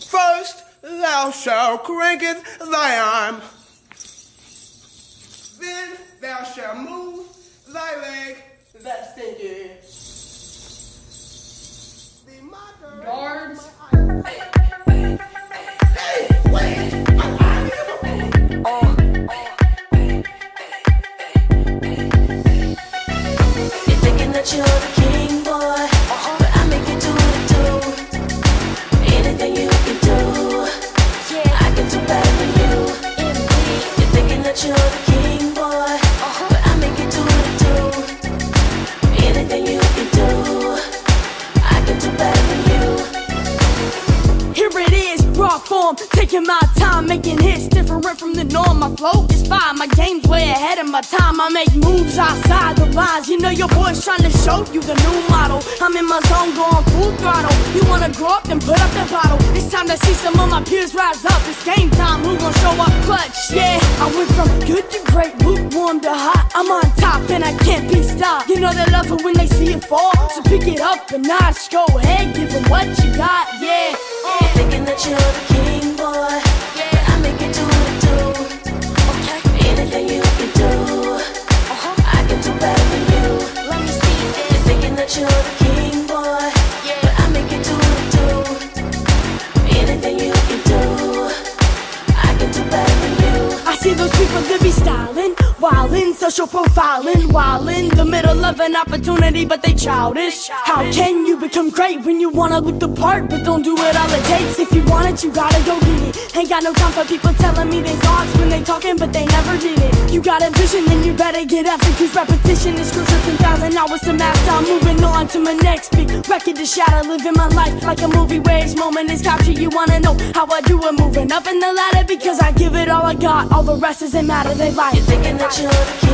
First, thou shalt cranketh thy arm. Then thou shalt move thy leg that stinketh. The mother- Guards. Hey, wait! You're thinking that you're raw form, taking my time, making hits different from the norm. My flow is fine, my game's way ahead of my time. I make moves outside the lines. You know your boy's trying to show you the new model. I'm in my zone, going full throttle. You wanna grow up, then put up the bottle. It's time to see some of my peers rise up. It's game time, who gon' show up clutch? Yeah, I went from good to great, lukewarm to hot. I'm on top and I can't be stopped. You know they love it when they see it fall, so pick it up a notch. Go ahead, give 'em what you got, yeah. People that be wildin', social profiling, wildin', the middle of an opportunity, but they childish. How can you become great when you wanna look the part, but don't do it all it takes? If you want it, you gotta go get it. Ain't got no time for people telling me they thoughts when they talking, but they never did it. You got a vision, then you better get after, cause repetition is crucial. 10,000 hours to master. I'm moving on to my next big record to shatter. Living my life like a movie where each moment is captured. You wanna know how I do it, moving up in the ladder, because I give it all I got. All the rest doesn't matter, they lie. You're thinking that you're the king,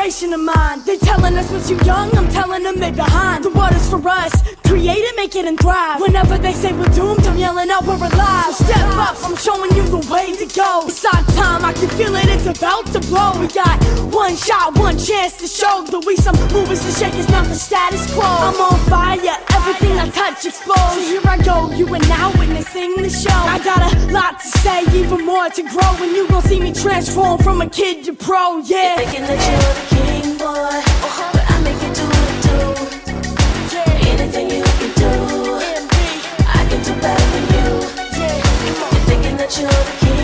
generation of mine. They're telling us we're too young, I'm telling them they're behind. The is for us, create it, make it, and thrive. Whenever they say we're doomed, I'm yelling out we're alive. So step up, I'm showing you the way to go. It's our time, I can feel it, it's about to blow. We got one shot, one chance to show that we some movers to shake, it's not the status quo. I'm on fire, touch explodes. So here I go, you are now witnessing the show. I got a lot to say, even more to grow. And you gon' see me transform from a kid to pro, yeah. You're Thinking that you're the king, boy. But I make you do what I do. Anything you can do, I can do better than you. You're thinking that you're the king,